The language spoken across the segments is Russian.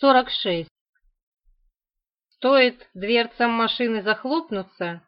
46. Стоит дверцам машины захлопнуться,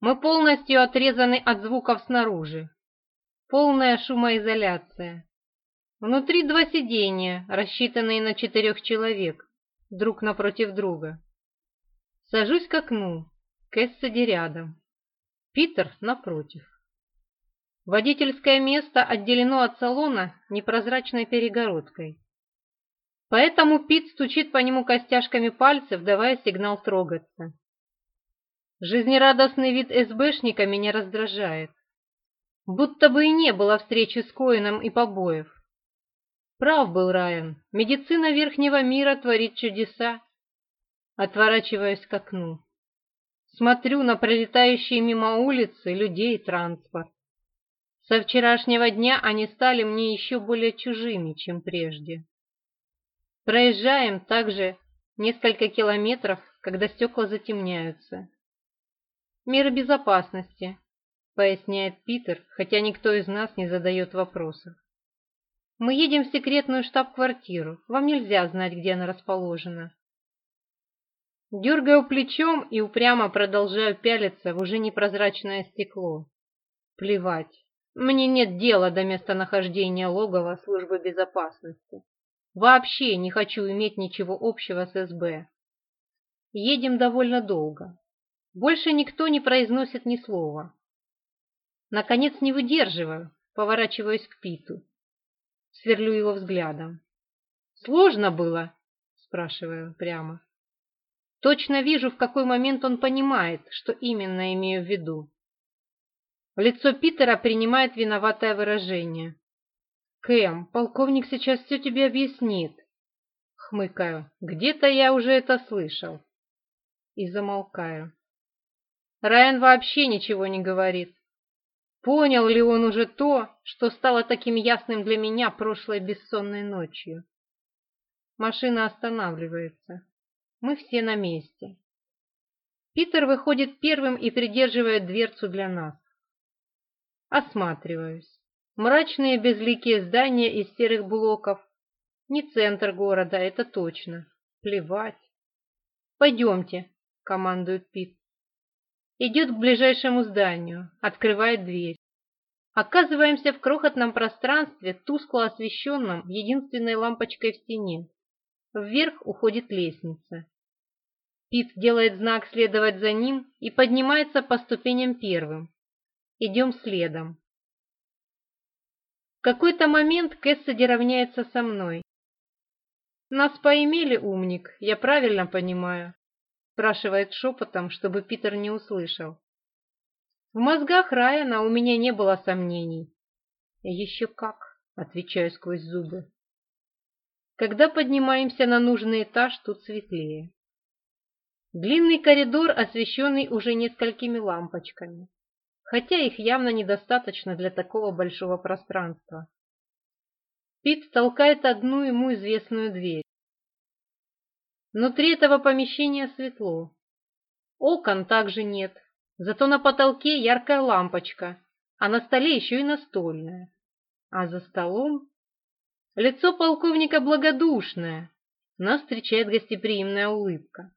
мы полностью отрезаны от звуков снаружи. Полная шумоизоляция. Внутри два сидения, рассчитанные на четырех человек, друг напротив друга. Сажусь к окну, Кэссиди рядом, Питер напротив. Водительское место отделено от салона непрозрачной перегородкой. Поэтому Пит стучит по нему костяшками пальцев, давая сигнал трогаться. Жизнерадостный вид СБшника меня раздражает. Будто бы и не было встречи с Коином и побоев. Прав был Райан, медицина верхнего мира творит чудеса. Отворачиваюсь к окну. Смотрю на пролетающие мимо улицы людей и транспорт. Со вчерашнего дня они стали мне еще более чужими, чем прежде. Проезжаем также несколько километров, когда стекла затемняются. Меры безопасности, поясняет Питер, хотя никто из нас не задает вопросов. Мы едем в секретную штаб-квартиру. Вам нельзя знать, где она расположена. Дергаю плечом и упрямо продолжаю пялиться в уже непрозрачное стекло. Плевать. Мне нет дела до местонахождения логова службы безопасности. Вообще не хочу иметь ничего общего с СБ. Едем довольно долго. Больше никто не произносит ни слова. Наконец не выдерживаю, поворачиваюсь к Питу. Сверлю его взглядом. «Сложно было?» – спрашиваю прямо. Точно вижу, в какой момент он понимает, что именно имею в виду. Лицо Питера принимает виноватое выражение. «Кэм, полковник сейчас все тебе объяснит!» Хмыкаю. «Где-то я уже это слышал!» И замолкаю. Райан вообще ничего не говорит. Понял ли он уже то, что стало таким ясным для меня прошлой бессонной ночью? Машина останавливается. Мы все на месте. Питер выходит первым и придерживает дверцу для нас. Осматриваюсь. Мрачные безликие здания из серых блоков. Не центр города, это точно. Плевать. «Пойдемте», — командует Пит. Идет к ближайшему зданию, открывает дверь. Оказываемся в крохотном пространстве, тускло освещенном единственной лампочкой в стене. Вверх уходит лестница. Пит делает знак следовать за ним и поднимается по ступеням первым. Идем следом. В какой-то момент Кэссиди равняется со мной. «Нас поимели, умник, я правильно понимаю?» спрашивает шепотом, чтобы Питер не услышал. В мозгах Райана у меня не было сомнений. «Еще как!» — отвечаю сквозь зубы. Когда поднимаемся на нужный этаж, тут светлее. Длинный коридор, освещенный уже несколькими лампочками хотя их явно недостаточно для такого большого пространства. Пит толкает одну ему известную дверь. Внутри этого помещения светло. Окон также нет, зато на потолке яркая лампочка, а на столе еще и настольная. А за столом лицо полковника благодушное, нас встречает гостеприимная улыбка.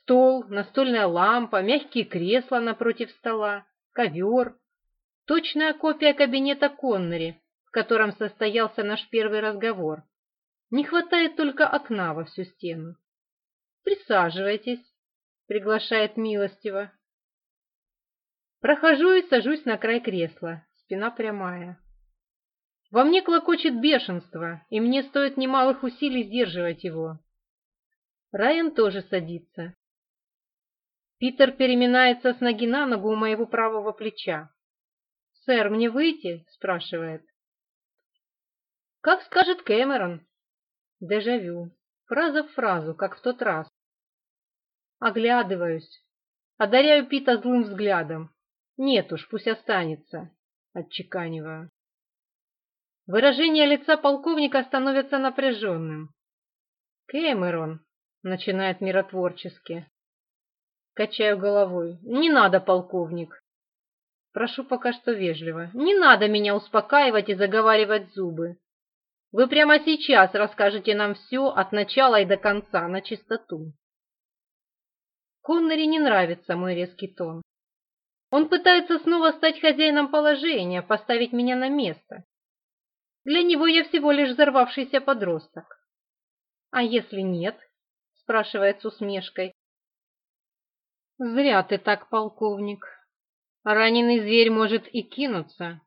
Стол, настольная лампа, мягкие кресла напротив стола, ковер. Точная копия кабинета Коннери, в котором состоялся наш первый разговор. Не хватает только окна во всю стену. «Присаживайтесь», — приглашает милостиво. Прохожу и сажусь на край кресла, спина прямая. Во мне клокочет бешенство, и мне стоит немалых усилий сдерживать его. Райан тоже садится, Питер переминается с ноги на ногу у моего правого плеча. «Сэр, мне выйти?» – спрашивает. «Как скажет Кэмерон». Дежавю. Фраза в фразу, как в тот раз. Оглядываюсь. Одаряю Пита злым взглядом. «Нет уж, пусть останется», – отчеканиваю. Выражение лица полковника становится напряженным. «Кэмерон», — начинает миротворчески, Качаю головой. Не надо, полковник. Прошу пока что вежливо. Не надо меня успокаивать и заговаривать зубы. Вы прямо сейчас расскажете нам все от начала и до конца на чистоту. Коннери не нравится мой резкий тон. Он пытается снова стать хозяином положения, поставить меня на место. Для него я всего лишь взорвавшийся подросток. А если нет? спрашивает с усмешкой, Зря ты так, полковник. Раненый зверь может и кинуться.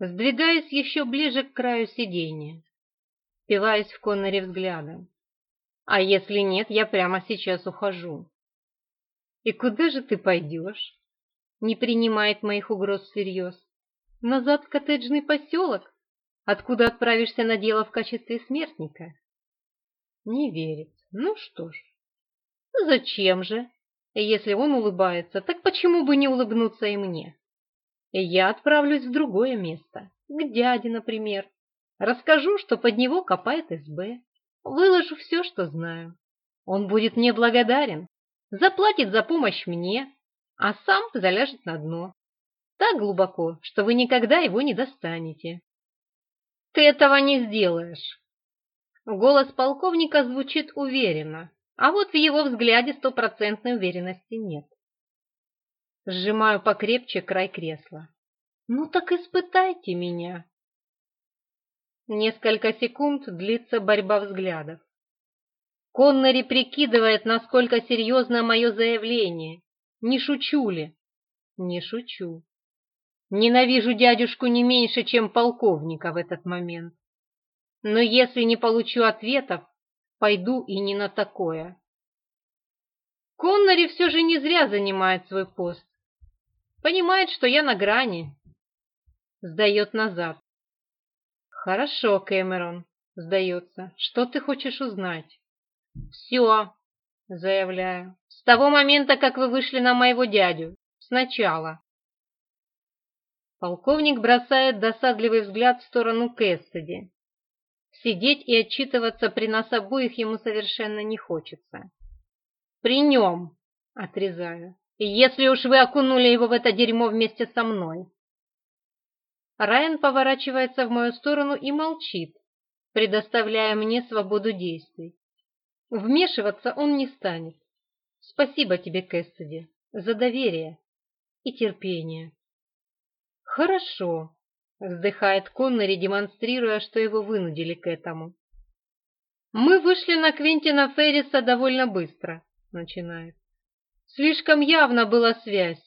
Сдвигаясь еще ближе к краю сиденья, впиваясь в Коннери взглядом. А если нет, я прямо сейчас ухожу. И куда же ты пойдешь? Не принимает моих угроз всерьез. Назад в коттеджный поселок, откуда отправишься на дело в качестве смертника? Не верит. Ну что ж. Зачем же? Если он улыбается, так почему бы не улыбнуться и мне? Я отправлюсь в другое место, к дяде, например. Расскажу, что под него копает СБ. Выложу все, что знаю. Он будет мне благодарен, заплатит за помощь мне, а сам заляжет на дно. Так глубоко, что вы никогда его не достанете. Ты этого не сделаешь. Голос полковника звучит уверенно, а вот в его взгляде стопроцентной уверенности нет. Сжимаю покрепче край кресла. «Ну так испытайте меня!» Несколько секунд длится борьба взглядов. Коннери прикидывает, насколько серьезно мое заявление. Не шучу ли? Не шучу. Ненавижу дядюшку не меньше, чем полковника в этот момент. Но если не получу ответов, пойду и не на такое. Коннери все же не зря занимает свой пост. Понимает, что я на грани. Сдает назад. Хорошо, Кэмерон, сдается. Что ты хочешь узнать? Все, заявляю. С того момента, как вы вышли на моего дядю. Сначала. Полковник бросает досадливый взгляд в сторону Кэссиди. Сидеть и отчитываться при нас обоих ему совершенно не хочется. «При нем!» — отрезаю. «Если уж вы окунули его в это дерьмо вместе со мной!» Райан поворачивается в мою сторону и молчит, предоставляя мне свободу действий. Вмешиваться он не станет. Спасибо тебе, Кэссиди, за доверие и терпение. Хорошо, Вздыхает Коннери, демонстрируя, что его вынудили к этому. «Мы вышли на Квинтина Ферриса довольно быстро», — начинает. «Слишком явно была связь.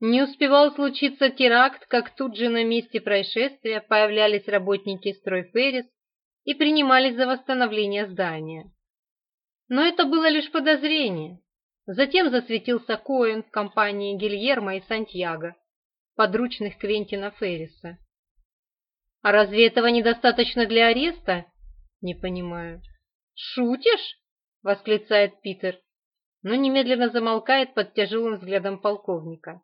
Не успевал случиться теракт, как тут же на месте происшествия появлялись работники стройферрис и принимались за восстановление здания. Но это было лишь подозрение. Затем засветился Коэн в компании Гильермо и Сантьяго подручных Квентина Ферриса. «А разве этого недостаточно для ареста?» «Не понимаю». «Шутишь?» — восклицает Питер, но немедленно замолкает под тяжелым взглядом полковника.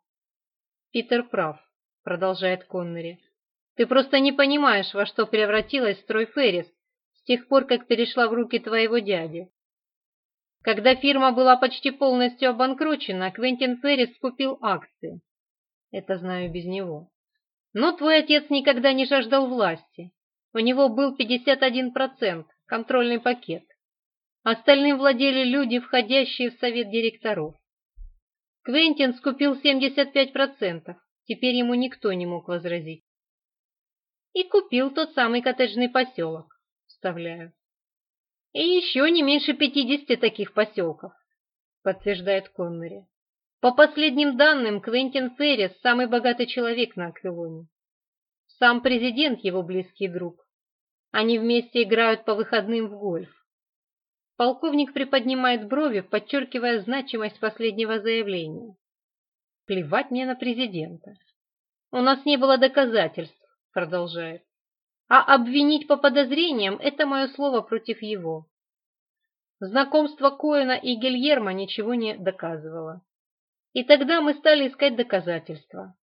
«Питер прав», — продолжает Коннери. «Ты просто не понимаешь, во что превратилась строй Феррис с тех пор, как перешла в руки твоего дяди. Когда фирма была почти полностью обанкрочена, Квентин Феррис купил акции это знаю без него. Но твой отец никогда не жаждал власти. У него был 51% контрольный пакет. Остальным владели люди, входящие в совет директоров. Квентин скупил 75%, теперь ему никто не мог возразить. И купил тот самый коттеджный поселок, вставляю. И еще не меньше 50 таких поселков, подтверждает Коннери. По последним данным, Квентин Феррис – самый богатый человек на Аквилоне. Сам президент – его близкий друг. Они вместе играют по выходным в гольф. Полковник приподнимает брови, подчеркивая значимость последнего заявления. «Плевать мне на президента. У нас не было доказательств», — продолжает. «А обвинить по подозрениям — это мое слово против его». Знакомство Коэна и Гильермо ничего не доказывало. И тогда мы стали искать доказательства.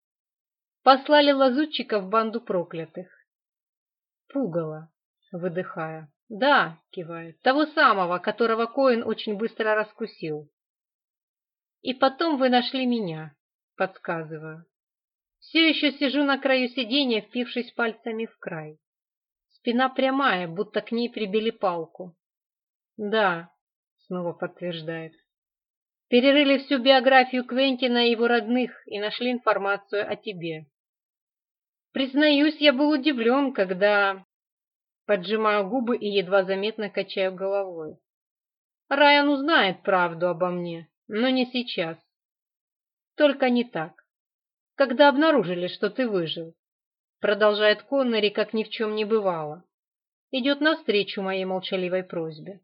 Послали лазутчика в банду проклятых. Пугало, выдыхая. Да, кивает, того самого, которого Коин очень быстро раскусил. И потом вы нашли меня, подсказываю. Все еще сижу на краю сиденья, впившись пальцами в край. Спина прямая, будто к ней прибили палку. Да, снова подтверждает. Перерыли всю биографию Квентина и его родных и нашли информацию о тебе. Признаюсь, я был удивлен, когда... Поджимаю губы и едва заметно качаю головой. Райан узнает правду обо мне, но не сейчас. Только не так. Когда обнаружили, что ты выжил. Продолжает Коннери, как ни в чем не бывало. Идет навстречу моей молчаливой просьбе.